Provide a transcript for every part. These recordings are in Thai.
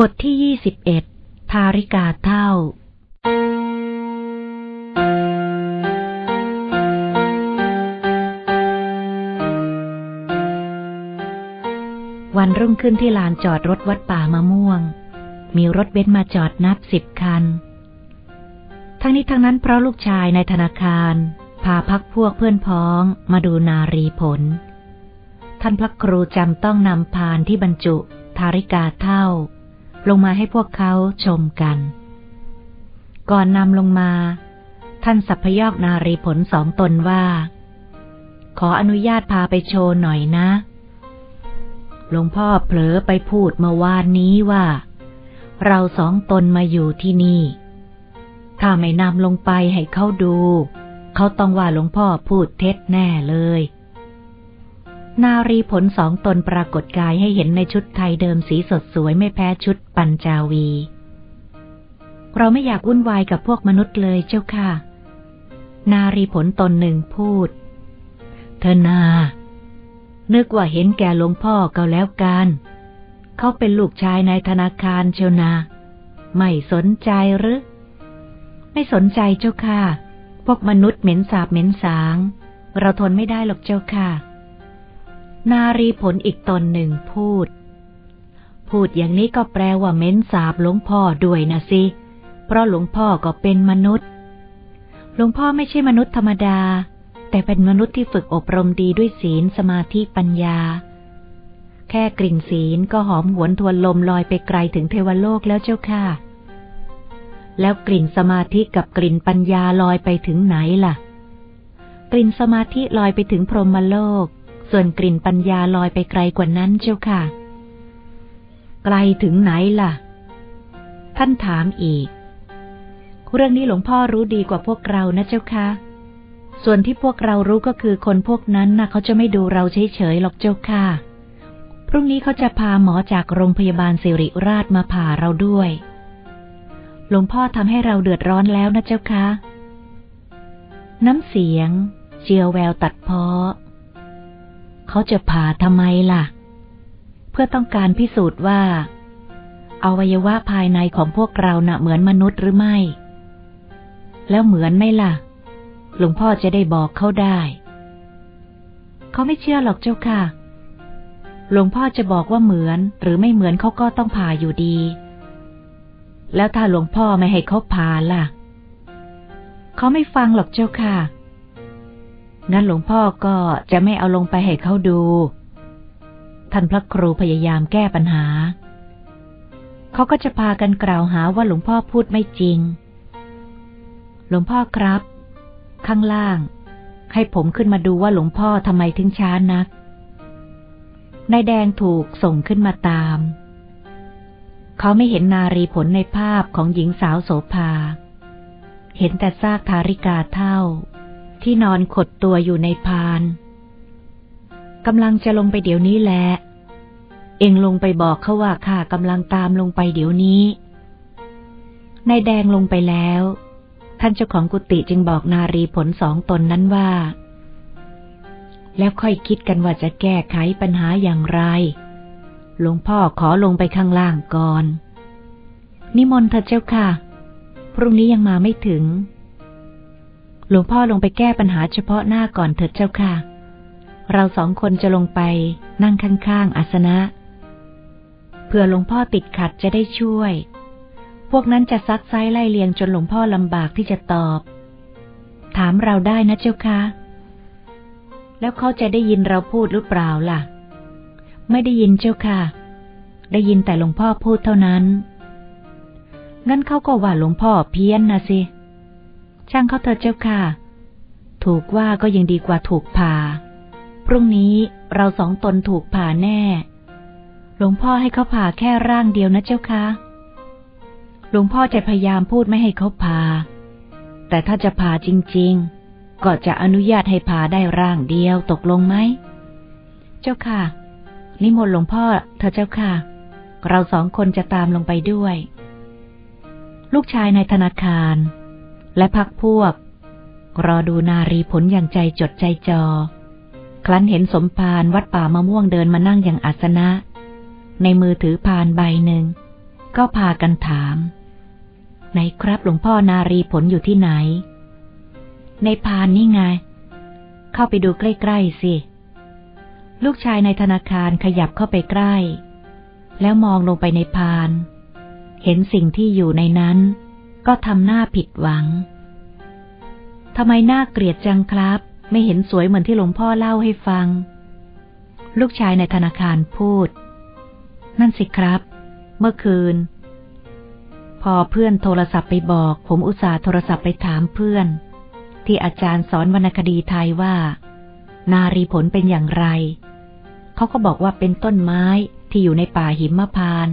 บทที่ยี่สิบเอ็ดทาริกาเท่า วันรุ่งขึ้นที่ลานจอดรถวัดป่ามะม่วง มีรถเบนซ์มาจอดนับสิบคัน ทั้งนี้ทั้งนั้นเพราะลูกชายในธนาคาร พาพักพวกเพื่อนพ้องมาดูนารีผล ท่านพระครูจำต้องนำพานที่บรรจุทาริกาเท่า ลงมาให้พวกเขาชมกัน ก่อนนำลงมา ท่านสัพพยอกนารีผลสองตนว่า ขออนุญาตพาไปโชว์หน่อยนะหลวงพ่อเผลอไปพูดเมื่อวานนี้ว่า เราสองตนมาอยู่ที่นี่ ถ้าไม่นำลงไปให้เขาดู เขาต้องว่าหลวงพ่อพูดเท็จแน่เลย นารีผลสองตนปรากฏกายให้เห็นในชุดไทยเดิมสีสดสวยไม่แพ้ชุดปัญจาวี เราไม่อยากวุ่นวายกับพวกมนุษย์เลยเจ้าค่ะ นารีผลตนหนึ่งพูด เธอนา นึกว่าเห็นแก่หลวงพ่อก็แล้วกัน เขาเป็นลูกชายในธนาคารเชียวนา ไม่สนใจหรือ ไม่สนใจเจ้าค่ะ พวกมนุษย์เหม็นสาบเหม็นสาง เราทนไม่ได้หรอกเจ้าค่ะ นารีผลอีกตนหนึ่งพูด พูดอย่างนี้ก็แปลว่าเม้นสาบหลวงพ่อด้วยนะสิ เพราะหลวงพ่อก็เป็นมนุษย์ หลวงพ่อไม่ใช่มนุษย์ธรรมดา แต่เป็นมนุษย์ที่ฝึกอบรมดีด้วยศีลสมาธิปัญญา แค่กลิ่นศีลก็หอมหวนทวนลมลอยไปไกลถึงเทวโลกแล้วเจ้าค่ะ แล้วกลิ่นสมาธิกับกลิ่นปัญญาลอยไปถึงไหนล่ะ กลิ่นสมาธิลอยไปถึงพรหมโลก ส่วนกลิ่นปัญญาลอยไปไกลกว่านั้นเจ้าค่ะ ไกลถึงไหนล่ะ ท่านถามอีก เรื่องนี้หลวงพ่อรู้ดีกว่าพวกเรานะเจ้าค่ะ ส่วนที่พวกเรารู้ก็คือคนพวกนั้นนะ่ะเขาจะไม่ดูเราเฉยๆหรอกเจ้าค่ะ พรุ่งนี้เขาจะพาหมอจากโรงพยาบาลสิริราชมาผ่าเราด้วย หลวงพ่อทำให้เราเดือดร้อนแล้วนะเจ้าค่ะ น้ำเสียง เจียวแววตัดเพาะ เขาจะผ่าทำไมล่ะ เพื่อต้องการพิสูจน์ว่าอวัยวะภายในของพวกเราน่ะเหมือนมนุษย์หรือไม่ แล้วเหมือนไหมล่ะ หลวงพ่อจะได้บอกเขาได้ เขาไม่เชื่อหรอกเจ้าค่ะ หลวงพ่อจะบอกว่าเหมือนหรือไม่เหมือนเขาก็ต้องผ่าอยู่ดี แล้วถ้าหลวงพ่อไม่ให้เขาผ่าล่ะ เขาไม่ฟังหรอกเจ้าค่ะ งั้นหลวงพ่อก็จะไม่เอาลงไปให้เขาดู ท่านพระครูพยายามแก้ปัญหา เขาก็จะพากันกล่าวหาว่าหลวงพ่อพูดไม่จริง หลวงพ่อครับ ข้างล่าง ให้ผมขึ้นมาดูว่าหลวงพ่อทำไมถึงช้านัก นายแดงถูกส่งขึ้นมาตาม เขาไม่เห็นนารีผลในภาพของหญิงสาวโสภา เห็นแต่ซากทาริกาเท่า ที่นอนขดตัวอยู่ในพานกำลังจะลงไปเดี๋ยวนี้แหละ เองลงไปบอกเขาว่าข้ากำลังตามลงไปเดี๋ยวนี้ นายแดงลงไปแล้ว ท่านเจ้าของกุฏิจึงบอกนารีผลสองตนนั้นว่า แล้วค่อยคิดกันว่าจะแก้ไขปัญหาอย่างไร หลวงพ่อขอลงไปข้างล่างก่อน นิมนต์เถอะเจ้าค่ะ พรุ่งนี้ยังมาไม่ถึง หลวงพ่อลงไปแก้ปัญหาเฉพาะหน้าก่อนเถิดเจ้าค่ะ เราสองคนจะลงไปนั่งข้างๆอาสนะ เพื่อหลวงพ่อติดขัดจะได้ช่วย พวกนั้นจะซักไซ้ไล่เลียงจนหลวงพ่อลำบากที่จะตอบ ถามเราได้นะเจ้าค่ะ แล้วเขาจะได้ยินเราพูดหรือเปล่าล่ะ ไม่ได้ยินเจ้าค่ะ ได้ยินแต่หลวงพ่อพูดเท่านั้น งั้นเขาก็ว่าหลวงพ่อเพี้ยนนะสิ ช่างเขาเถอะเจ้าค่ะ ถูกว่าก็ยังดีกว่าถูกผ่า พรุ่งนี้เราสองตนถูกผ่าแน่ หลวงพ่อให้เขาผ่าแค่ร่างเดียวนะเจ้าค่ะ หลวงพ่อจะพยายามพูดไม่ให้เขาผ่า แต่ถ้าจะผ่าจริง ๆ ก็จะอนุญาตให้ผ่าได้ร่างเดียวตกลงไหม เจ้าค่ะ นิมนต์หลวงพ่อเธอเจ้าค่ะ เราสองคนจะตามลงไปด้วย ลูกชายในธนาคาร และพักพวก รอดูนารีผลอย่างใจจดใจจอ ครั้นเห็นสมภารวัดป่ามะม่วงเดินมานั่งอย่างอาสนะ ในมือถือพานใบหนึ่ง ก็พากันถาม ไหนครับหลวงพ่อนารีผลอยู่ที่ไหน ในพานนี่ไง เข้าไปดูใกล้ๆสิลูกชายในธนาคารขยับเข้าไปใกล้ แล้วมองลงไปในพาน เห็นสิ่งที่อยู่ในนั้น ก็ทำหน้าผิดหวัง ทำไมหน้าเกลียดจังครับ ไม่เห็นสวยเหมือนที่หลวงพ่อเล่าให้ฟัง ลูกชายในธนาคารพูด นั่นสิครับ เมื่อคืน พอเพื่อนโทรศัพท์ไปบอก ผมอุตส่าห์โทรศัพท์ไปถามเพื่อน ที่อาจารย์สอนวรรณคดีไทยว่า นารีผลเป็นอย่างไร เขาก็บอกว่าเป็นต้นไม้ที่อยู่ในป่าหิมพาน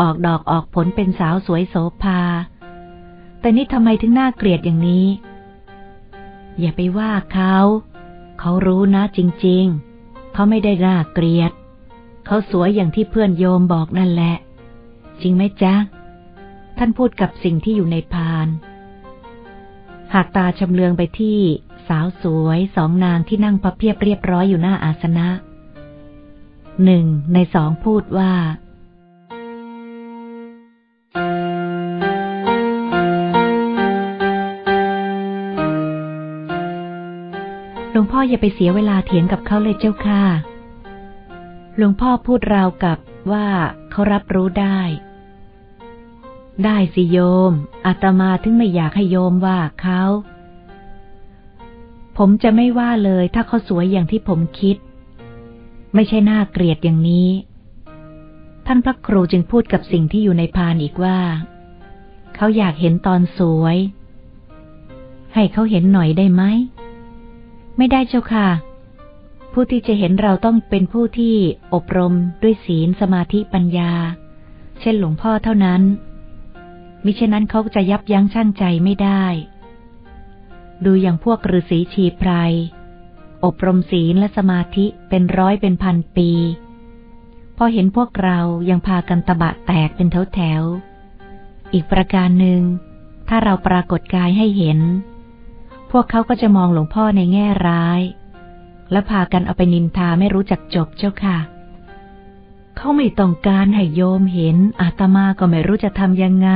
ออกดอกออกผลเป็นสาวสวยโสภา แต่นี่ทำไมถึงน่าเกลียดอย่างนี้ อย่าไปว่าเขา เขารู้นะจริง ๆ เขาไม่ได้น่าเกลียด เขาสวยอย่างที่เพื่อนโยมบอกนั่นแหละ จริงไหมจ๊ะ ท่านพูดกับสิ่งที่อยู่ในพาน หากตาชำเลืองไปที่สาวสวยสองนางที่นั่งพับเพียบเรียบร้อยอยู่หน้าอาสนะหนึ่งในสองพูดว่า ลวงพ่ออย่าไปเสียเวลาเถียงกับเขาเลยเจ้าค่ะ หลวงพ่อพูดราวกับว่าเขารับรู้ได้ ได้สิโยม อาตมาถึงไม่อยากให้โยมว่าเขา ผมจะไม่ว่าเลยถ้าเขาสวยอย่างที่ผมคิด ไม่ใช่น่าเกลียดอย่างนี้ ท่านพระครูจึงพูดกับสิ่งที่อยู่ในพานอีกว่า เขาอยากเห็นตอนสวย ให้เขาเห็นหน่อยได้ไหม ไม่ได้เจ้าค่ะ ผู้ที่จะเห็นเราต้องเป็นผู้ที่อบรมด้วยศีลสมาธิปัญญา เช่นหลวงพ่อเท่านั้น มิฉะนั้นเขาจะยับยั้งชั่งใจไม่ได้ ดูอย่างพวกฤาษีชีไพรอบรมศีลและสมาธิเป็นร้อยเป็นพันปี พอเห็นพวกเรายังพากันตะบะแตกเป็นแถวแถว อีกประการหนึ่ง ถ้าเราปรากฏกายให้เห็น วกเขาก็จะมองหลวงพ่อในแง่ร้าย และพากันเอาไปนินทาไม่รู้จักจบเจ้าค่ะ เขาไม่ต้องการให้โยมเห็นอาตมาก็ไม่รู้จะทำยังไง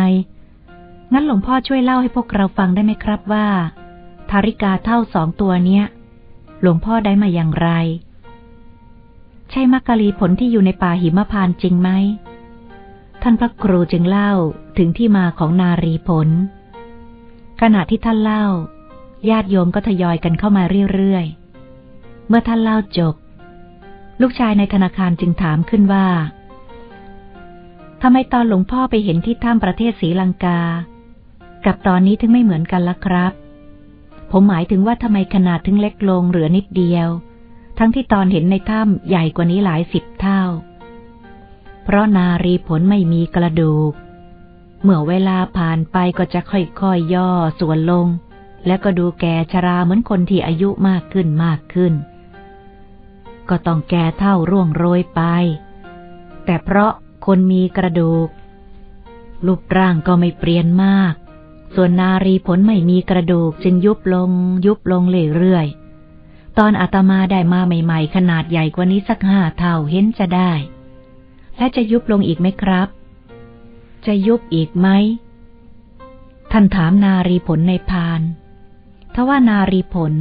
งั้นหลวงพ่อช่วยเล่าให้พวกเราฟังได้ไหมครับว่าธาริกาเท่าสองตัวเนี้ย หลวงพ่อได้มาอย่างไร ใช่มักกะลีผลที่อยู่ในป่าหิมพานจริงไหมท่านพระครูจึงเล่าถึงที่มาของนารีผล ขณะที่ท่านเล่า ญาติโยมก็ทยอยกันเข้ามาเรื่อยๆ เมื่อท่านเล่าจบ ลูกชายในธนาคารจึงถามขึ้นว่าทำไมตอนหลวงพ่อไปเห็นที่ถ้ำประเทศศรีลังกา กับตอนนี้ถึงไม่เหมือนกันละครับ ผมหมายถึงว่าทำไมขนาดถึงเล็กลงเหลือนิดเดียว ทั้งที่ตอนเห็นในถ้ำใหญ่กว่านี้หลายสิบเท่า เพราะนารีผลไม่มีกระดูก เมื่อเวลาผ่านไปก็จะค่อยๆยย่อส่วนลง แล้วก็ดูแก่ชราเหมือนคนที่อายุมากขึ้นมากขึ้น ก็ต้องแก่เท่าร่วงโรยไป แต่เพราะคนมีกระดูก รูปร่างก็ไม่เปลี่ยนมาก ส่วนนารีผลไม่มีกระดูกจึงยุบลง ยุบลงเรื่อยๆ ตอนอาตมาได้มาใหม่ ๆ ขนาดใหญ่กว่านี้สักห้าเท่าเห็นจะได้ และจะยุบลงอีกไหมครับ จะยุบอีกไหม ท่านถามนารีผลในพาน ทว่านารีผล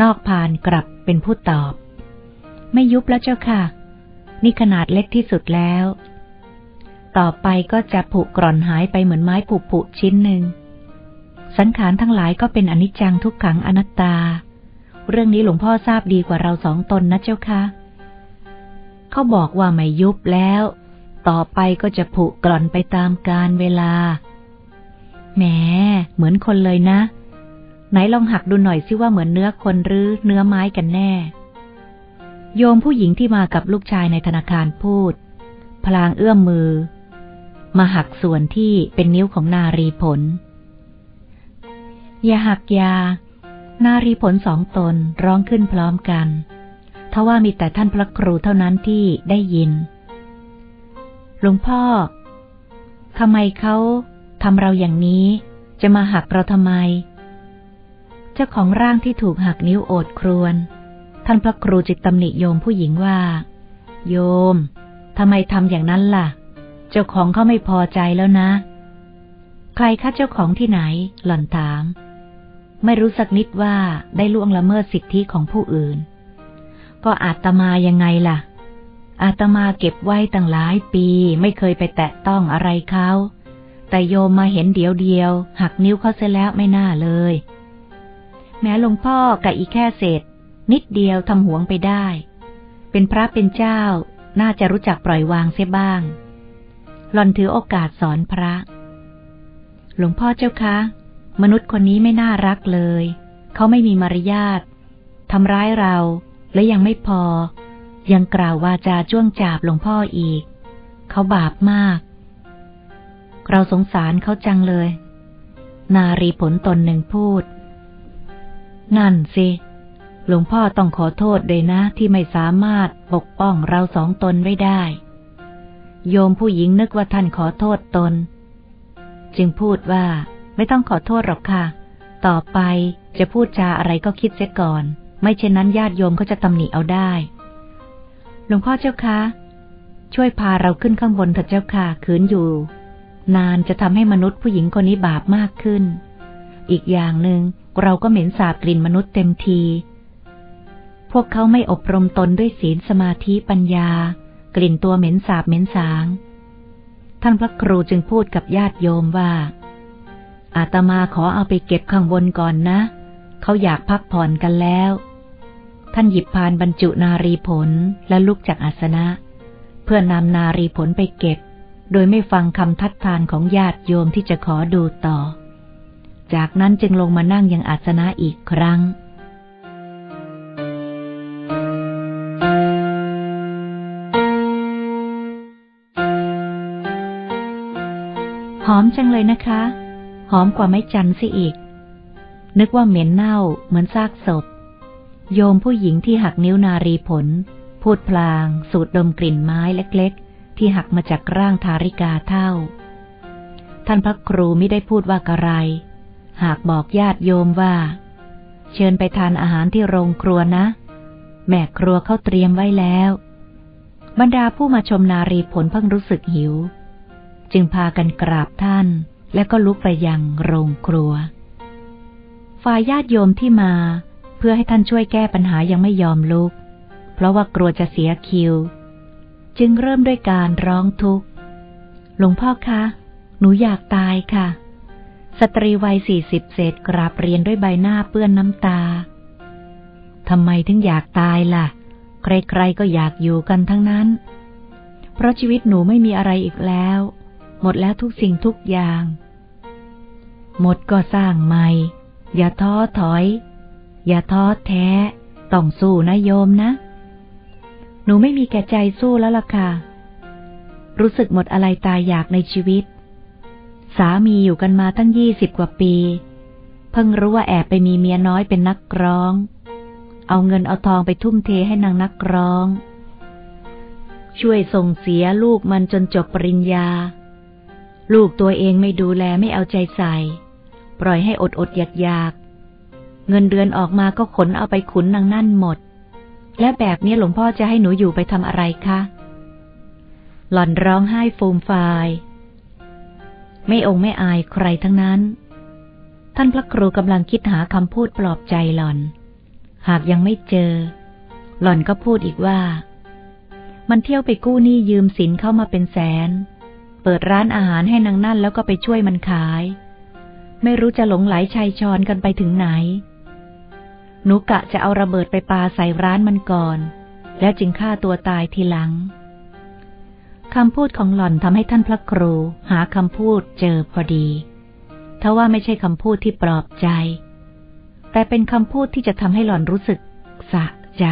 นอกพานกลับเป็นผู้ตอบ ไม่ยุบแล้วเจ้าค่ะ นี่ขนาดเล็กที่สุดแล้ว ต่อไปก็จะผุกร่อนหายไปเหมือนไม้ผุผุชิ้นหนึ่ง สังขารทั้งหลายก็เป็นอนิจจังทุกขังอนัตตา เรื่องนี้หลวงพ่อทราบดีกว่าเราสองตนนะเจ้าค่ะเขาบอกว่าไม่ยุบแล้ว ต่อไปก็จะผุกร่อนไปตามกาลเวลาแหมเหมือนคนเลยนะ ไหนลองหักดูหน่อยซิว่าเหมือนเนื้อคนหรือเนื้อไม้กันแน่ โยมผู้หญิงที่มากับลูกชายในธนาคารพูด พลางเอื้อมมือ มาหักส่วนที่เป็นนิ้วของนารีผล อย่าหักยา นารีผลสองตนร้องขึ้นพร้อมกันทว่ามีแต่ท่านพระครูเท่านั้นที่ได้ยิน หลวงพ่อ ทำไมเขาทำเราอย่างนี้ จะมาหักเราทำไม เจ้าของร่างที่ถูกหักนิ้วโอดครวน ท่านพระครูจิตตำหนิโยมผู้หญิงว่า โยมทำไมทำอย่างนั้นล่ะ เจ้าของเขาไม่พอใจแล้วนะ ใครคะเจ้าของที่ไหน หล่อนถาม ไม่รู้สักนิดว่าได้ล่วงละเมิดสิทธิของผู้อื่น ก็อาตมายังไงล่ะ อาตมาเก็บไว้ตั้งหลายปีไม่เคยไปแตะต้องอะไรเขา แต่โยมมาเห็นเดียวเดียว หักนิ้วเขาเสียแล้วไม่น่าเลย แม้หลวงพ่อกับอีแค่เศษ นิดเดียวทำหวงไปได้ เป็นพระเป็นเจ้า น่าจะรู้จักปล่อยวางเสียบ้าง หล่อนถือโอกาสสอนพระ หลวงพ่อเจ้าคะ มนุษย์คนนี้ไม่น่ารักเลย เขาไม่มีมารยาททำร้ายเรา และยังไม่พอ ยังกล่าววาจาจ้วงจาบหลวงพ่ออีก เขาบาปมาก เราสงสารเขาจังเลย นารีผลตนหนึ่งพูด นั่นสิ หลวงพ่อต้องขอโทษเลยนะที่ไม่สามารถปกป้องเราสองตนไว้ได้ โยมผู้หญิงนึกว่าท่านขอโทษตน จึงพูดว่า ไม่ต้องขอโทษหรอกค่ะ ต่อไปจะพูดจาอะไรก็คิดเสียก่อน ไม่เช่นนั้นญาติโยมเขาจะตำหนิเอาได้ หลวงพ่อเจ้าคะ ช่วยพาเราขึ้นข้างบนเถิดเจ้าค่ะขืนอยู่ นานจะทำให้มนุษย์ผู้หญิงคนนี้บาปมากขึ้น อีกอย่างหนึง่ง เราก็เหม็นสาบกลิ่นมนุษย์เต็มที พวกเขาไม่อบรมตนด้วยศีลสมาธิปัญญา กลิ่นตัวเหม็นสาบเหม็นสาง ท่านพระครูจึงพูดกับญาติโยมว่า อาตมาขอเอาไปเก็บข้างบนก่อนนะ เขาอยากพักผ่อนกันแล้ว ท่านหยิบพานบรรจุนารีผลและลุกจากอาสนะ เพื่อนำนารีผลไปเก็บ โดยไม่ฟังคำทัดทานของญาติโยมที่จะขอดูต่อ จากนั้นจึงลงมานั่งยังอาสนะอีกครั้ง หอมจังเลยนะคะ หอมกว่าไม้จันสิอีก นึกว่าเหม็นเน่าเหมือนซากศพ โยมผู้หญิงที่หักนิ้วนารีผล พูดพลาง สูดดมกลิ่นไม้เล็ก ๆ ที่หักมาจากร่างทาริกาเท่าท่านพระครูไม่ได้พูดว่ากระไร หากบอกญาติโยมว่า เชิญไปทานอาหารที่โรงครัวนะ แม่ครัวเขาเตรียมไว้แล้ว บรรดาผู้มาชมนารีผลเพิ่งรู้สึกหิว จึงพากันกราบท่านและก็ลุกไปยังโรงครัว ฝ่ายญาติโยมที่มา เพื่อให้ท่านช่วยแก้ปัญหายังไม่ยอมลุก เพราะว่ากลัวจะเสียคิว จึงเริ่มด้วยการร้องทุกข์ หลวงพ่อคะ หนูอยากตายค่ะ สตรีวัยสี่สิบเศษกราบเรียนด้วยใบหน้าเปื้อนน้ำตา ทำไมถึงอยากตายล่ะ ใครๆก็อยากอยู่กันทั้งนั้น เพราะชีวิตหนูไม่มีอะไรอีกแล้ว หมดแล้วทุกสิ่งทุกอย่าง หมดก็สร้างใหม่ อย่าท้อถอย อย่าท้อแท้ ต้องสู้นะโยมนะ หนูไม่มีแก่ใจสู้แล้วล่ะค่ะ รู้สึกหมดอะไรตายอยากในชีวิต สามีอยู่กันมาตั้งยี่สิบกว่าปี เพิ่งรู้ว่าแอบไปมีเมียน้อยเป็นนักร้อง เอาเงินเอาทองไปทุ่มเทให้นางนักร้อง ช่วยส่งเสียลูกมันจนจบปริญญา ลูกตัวเองไม่ดูแลไม่เอาใจใส่ ปล่อยให้อดอดอยากอยากเงินเดือนออกมาก็ขนเอาไปขุนนางนั่นหมด และแบบนี้หลวงพ่อจะให้หนูอยู่ไปทำอะไรคะ หล่อนร้องไห้ฟูมฟาย ไม่องไม่อายใครทั้งนั้น ท่านพระครูกำลังคิดหาคำพูดปลอบใจหล่อน หากยังไม่เจอ หล่อนก็พูดอีกว่า มันเที่ยวไปกู้หนี้ยืมสินเข้ามาเป็นแสน เปิดร้านอาหารให้นางนั่นแล้วก็ไปช่วยมันขาย ไม่รู้จะหลงไหลชัยชอนกันไปถึงไหน หนูกะจะเอาระเบิดไปปาใส่ร้านมันก่อน แล้วจึงฆ่าตัวตายทีหลัง คำพูดของหล่อนทำให้ท่านพระครูหาคำพูดเจอพอดีทว่าไม่ใช่คำพูดที่ปลอบใจ แต่เป็นคำพูดที่จะทำให้หล่อนรู้สึกสะใจ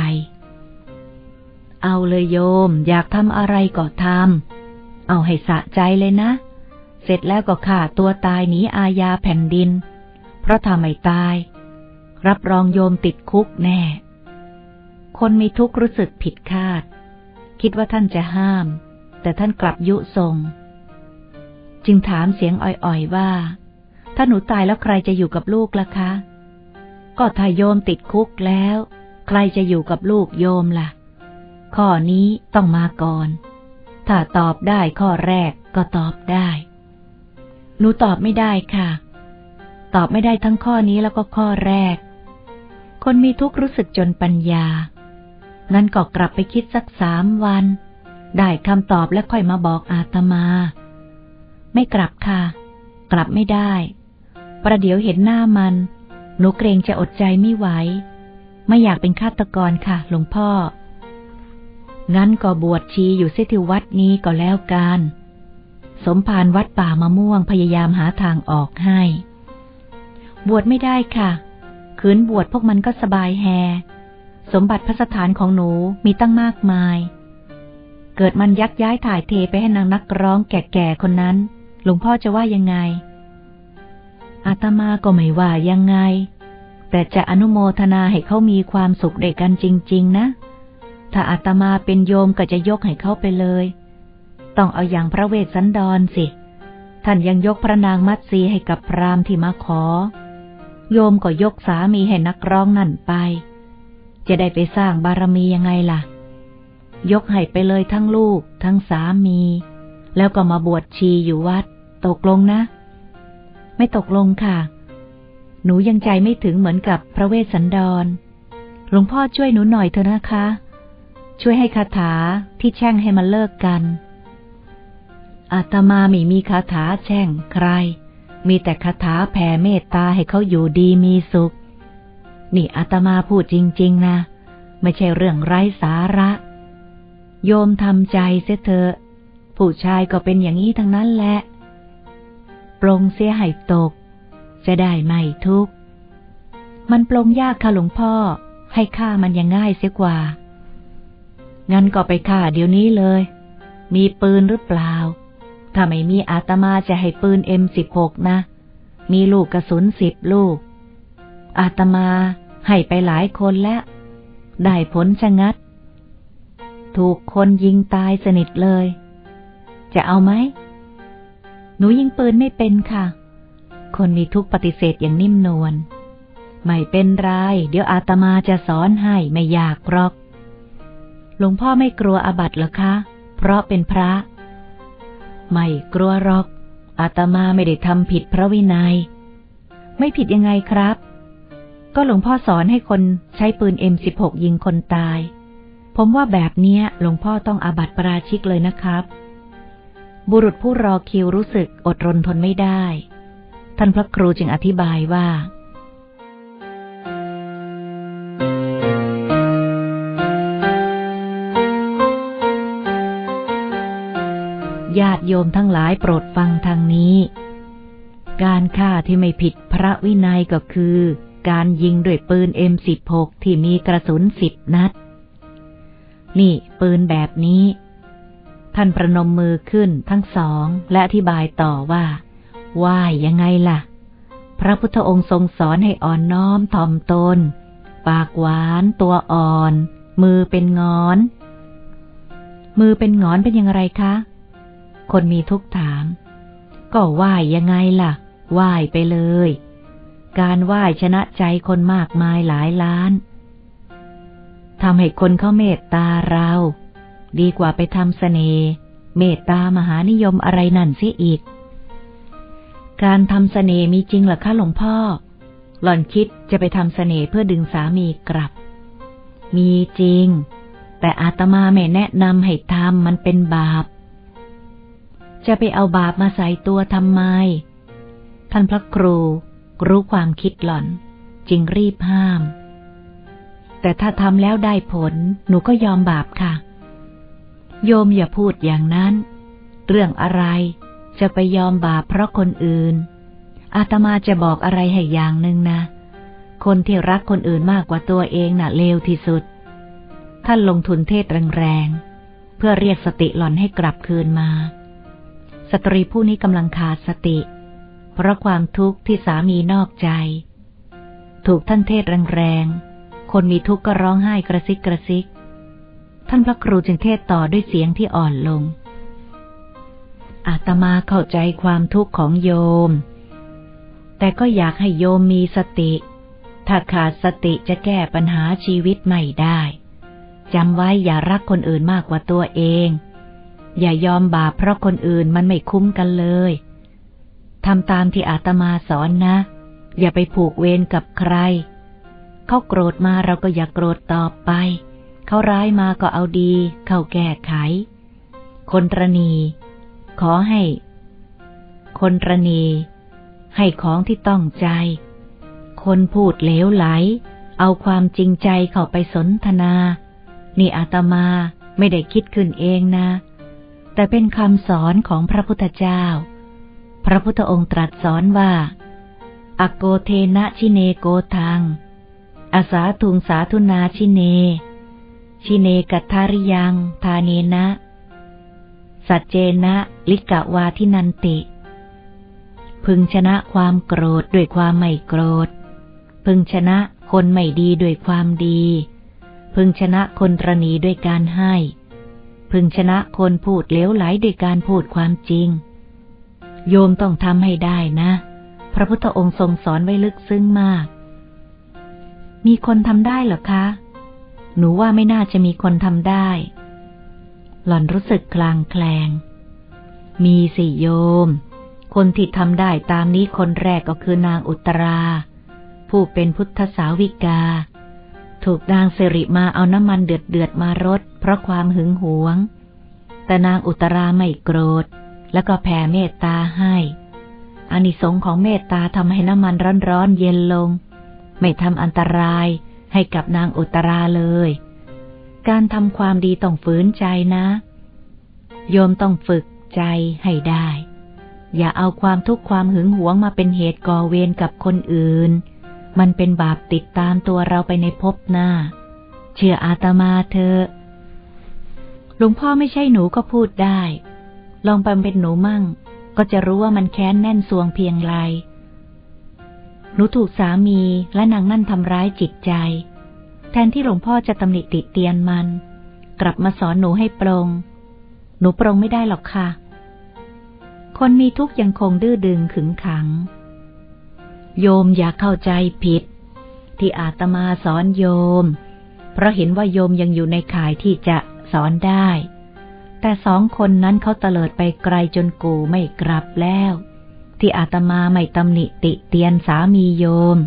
เอาเลยโยม อยากทำอะไรก็ทำ เอาให้สะใจเลยนะ เสร็จแล้วก็ฆ่าตัวตายหนีอาญาแผ่นดิน เพราะทำไม่ตาย รับรองโยมติดคุกแน่ คนมีทุกข์รู้สึกผิดคาด คิดว่าท่านจะห้าม แต่ท่านกลับยุทรงจึงถามเสียงอ่อยๆว่า ถ้าหนูตายแล้วใครจะอยู่กับลูกล่ะคะ ก็ถ้าโยมติดคุกแล้ว ใครจะอยู่กับลูกโยมล่ะ ข้อนี้ต้องมาก่อน ถ้าตอบได้ข้อแรกก็ตอบได้ หนูตอบไม่ได้ค่ะ ตอบไม่ได้ทั้งข้อนี้แล้วก็ข้อแรก คนมีทุกข์รู้สึกจนปัญญางั้นก็กลับไปคิดสักสามวัน ได้คำตอบแล้วค่อยมาบอกอาตมา ไม่กลับค่ะ กลับไม่ได้ ประเดี๋ยวเห็นหน้ามัน หนูเกรงจะอดใจไม่ไหว ไม่อยากเป็นฆาตกรค่ะ หลวงพ่อ งั้นก็บวชชีอยู่เสียที่วัดนี้ก็แล้วกัน สมภารวัดป่ามะม่วงพยายามหาทางออกให้ บวชไม่ได้ค่ะขืนบวชพวกมันก็สบายแฮ สมบัติพระสถานของหนูมีตั้งมากมาย เกิดมันยักย้ายถ่ายเทไปให้นางนักร้องแก่ๆคนนั้น หลวงพ่อจะว่ายังไง อาตมาก็ไม่ว่ายังไง แต่จะอนุโมทนาให้เขามีความสุขเด้วยกันจริง ๆ นะ ถ้าอาตมาเป็นโยมก็จะยกให้เขาไปเลย ต้องเอาอย่างพระเวสสันดรสิ ท่านยังยกพระนางมัตสีให้กับพรามที่มาขอ โยมก็ยกสามีให้นักร้องนั่นไป จะได้ไปสร้างบารมียังไงล่ะ ยกให้ไปเลยทั้งลูก ทั้งสามี แล้วก็มาบวชชีอยู่วัด ตกลงนะ ไม่ตกลงค่ะ หนูยังใจไม่ถึงเหมือนกับพระเวสสันดร หลวงพ่อช่วยหนูหน่อยเถอะนะคะ ช่วยให้คาถาที่แช่งให้มันเลิกกันอาตมาไม่มีคาถาแช่งใคร มีแต่คาถาแผ่เมตตาให้เขาอยู่ดีมีสุข นี่อาตมาพูดจริง ๆ นะ ไม่ใช่เรื่องไร้สาระ โยมทำใจเสียเถอะผู้ชายก็เป็นอย่างนี้ทั้งนั้นแหละ ปรงเสียให้ตก จะได้ไม่ทุกข์ มันปรงยากค่ะหลวงพ่อ ให้ฆ่ามันยังง่ายเสียกว่า งั้นก็ไปฆ่าเดี๋ยวนี้เลย มีปืนหรือเปล่า ถ้าไม่มีอาตมาจะให้ปืนเอ็มสิบหกนะ มีลูกกระสุนสิบลูก อาตมาให้ไปหลายคนแล้ว ได้ผลชะงัด ถูกคนยิงตายสนิทเลย จะเอาไหม หนูยิงปืนไม่เป็นค่ะ คนมีทุกปฏิเสธอย่างนิ่มนวล ไม่เป็นไร เดี๋ยวอาตมาจะสอนให้ไม่ยากหรอก หลวงพ่อไม่กลัวอาบัตเหรอคะ เพราะเป็นพระ ไม่กลัวหรอก อาตมาไม่ได้ทำผิดพระวินยัย ไม่ผิดยังไงครับ ก็หลวงพ่อสอนให้คนใช้ปืนเอ็มสิบหกยิงคนตาย ผมว่าแบบเนี้ยหลวงพ่อต้องอาบัติปราชิกเลยนะครับ บุรุษผู้รอคิวรู้สึกอดรนทนไม่ได้ ท่านพระครูจึงอธิบายว่าญาติโยมทั้งหลายโปรดฟังทางนี้ การฆ่าที่ไม่ผิดพระวินัยก็คือ การยิงด้วยปืนเอ็มสิบหกที่มีกระสุนสิบนัด นี่ปืนแบบนี้ ท่านประนมมือขึ้นทั้งสองและอธิบายต่อว่า ว่ายยังไงล่ะ พระพุทธองค์ทรงสอนให้อ่อนน้อมถ่อมตน ปากหวานตัวอ่อน มือเป็นงอน มือเป็นงอนเป็นยังไงคะ คนมีทุกถาม ก็ไหว้ยังไงล่ะไหว้ไปเลย การไหว้ชนะใจคนมากมายหลายล้าน ทำให้คนเขาเมตตาเรา ดีกว่าไปทำเสน่ห์เมตตามหานิยมอะไรนั่นเสียอีก การทำเสน่ห์มีจริงหรอคะหลวงพ่อ หล่อนคิดจะไปทำเสน่ห์เพื่อดึงสามีกลับ มีจริง แต่อาตมาไม่แนะนำให้ทำมันเป็นบาป จะไปเอาบาปมาใส่ตัวทำไม ท่านพระครูรู้ความคิดหล่อน จึงรีบห้าม แต่ถ้าทำแล้วได้ผล หนูก็ยอมบาปค่ะ โยมอย่าพูดอย่างนั้น เรื่องอะไร จะไปยอมบาปเพราะคนอื่น อาตมาจะบอกอะไรให้อย่างหนึ่งนะ คนที่รักคนอื่นมากกว่าตัวเองน่ะเลวที่สุด ท่านลงทุนเทศแรงๆ เพื่อเรียกสติหล่อนให้กลับคืนมา สตรีผู้นี้กำลังขาดสติ เพราะความทุกข์ที่สามีนอกใจ ถูกท่านเทศแรงๆ คนมีทุกข์ก็ร้องไห้กระซิกกระซิก ท่านพระครูจึงเทศต่อด้วยเสียงที่อ่อนลง อาตมาเข้าใจความทุกข์ของโยม แต่ก็อยากให้โยมมีสติ ถ้าขาดสติจะแก้ปัญหาชีวิตไม่ได้จำไว้อย่ารักคนอื่นมากกว่าตัวเอง อย่ายอมบาปเพราะคนอื่นมันไม่คุ้มกันเลยทำตามที่อาตมาสอนนะ อย่าไปผูกเวรกับใคร เขาโกรธมาเราก็อย่ากโกรธตอบไป เขาร้ายมาก็เอาดี เข้าแก้ไข คนตรณี ขอให้ คนตรณี ให้ของที่ต้องใจ คนพูดเหลวไหล เอาความจริงใจเข้าไปสนทนา นี่อาตมาไม่ได้คิดขึ้นเองนะ แต่เป็นคำสอนของพระพุทธเจ้า พระพุทธองค์ตรัสสอนว่า อโกเทนะชิเนโกทัง อาสาทุงสาธุนาชิเน ชิเนกัทาริยัง ทาเนนะ สัจเจนะ ลิกะวาทินันติ พึงชนะความโกรธด้วยความไม่โกรธ พึงชนะคนไม่ดีด้วยความดี พึงชนะคนตรณีด้วยการให้ พึงชนะคนพูดเลี้ยวไหลด้วยการพูดความจริง โยมต้องทำให้ได้นะ พระพุทธองค์ทรงสอนไว้ลึกซึ้งมาก มีคนทำได้เหรอคะ หนูว่าไม่น่าจะมีคนทำได้ หล่อนรู้สึกคลางแคลง มีสิโยม คนที่ทำได้ตามนี้คนแรกก็คือนางอุตรา ผู้เป็นพุทธสาวิกา ถูกนางสิริมาเอาน้ำมันเดือดเดือดมารด เพราะความหึงหวง แต่นางอุตราไม่โกรธ แล้วก็แผ่เมตตาให้อานิสงส์ของเมตตาทำให้น้ำมันร้อนๆเย็นลง ไม่ทำอันตรายให้กับนางอุตราเลย การทำความดีต้องฝืนใจนะ โยมต้องฝึกใจให้ได้ อย่าเอาความทุกข์ความหึงหวงมาเป็นเหตุก่อเวรกับคนอื่น มันเป็นบาปติดตามตัวเราไปในภพหน้า เชื่ออาตมาเถอะหลวงพ่อไม่ใช่หนูก็พูดได้ ลองไปเป็นหนูมั่ง ก็จะรู้ว่ามันแค้นแน่นสวงเพียงไร หนูถูกสามีและนางนั่นทำร้ายจิตใจ แทนที่หลวงพ่อจะตำหนิติเตียนมัน กลับมาสอนหนูให้ปรง หนูปรงไม่ได้หรอกค่ะ คนมีทุกข์ยังคงดื้อดึงขึงขัง โยมอย่าเข้าใจผิด ที่อาตมาสอนโยม เพราะเห็นว่าโยมยังอยู่ในข่ายที่จะสอนได้ แต่สองคนนั้นเขาเตลิดไปไกลจนกูไม่กลับแล้ว ที่อาตมาไม่ตำหนิติเตียนสามีโยม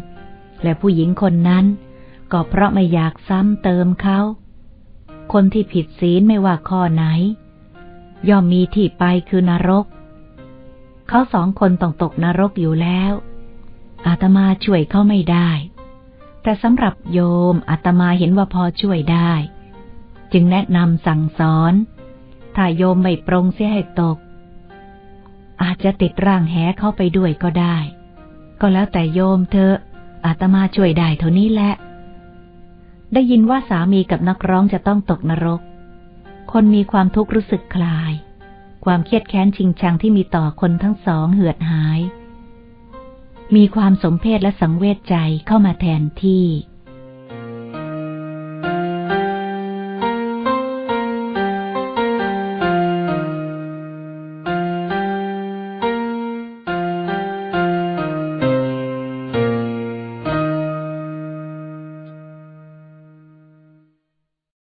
และผู้หญิงคนนั้น ก็เพราะไม่อยากซ้ำเติมเขา คนที่ผิดศีลไม่ว่าข้อไหน ย่อมมีที่ไปคือนรก เขาสองคนต้องตกนรกอยู่แล้ว อาตมาช่วยเขาไม่ได้ แต่สำหรับโยมอาตมาเห็นว่าพอช่วยได้ จึงแนะนำสั่งสอน ถ้าโยมไม่ปรงเสียให้ตก อาจจะติดร่างแหเข้าไปด้วยก็ได้ ก็แล้วแต่โยมเธออาตมาช่วยได้เท่านี้แหละ ได้ยินว่าสามีกับนักร้องจะต้องตกนรก คนมีความทุกข์รู้สึกคลาย ความเครียดแค้นชิงชังที่มีต่อคนทั้งสองเหือดหาย มีความสมเพศและสังเวชใจเข้ามาแทนที่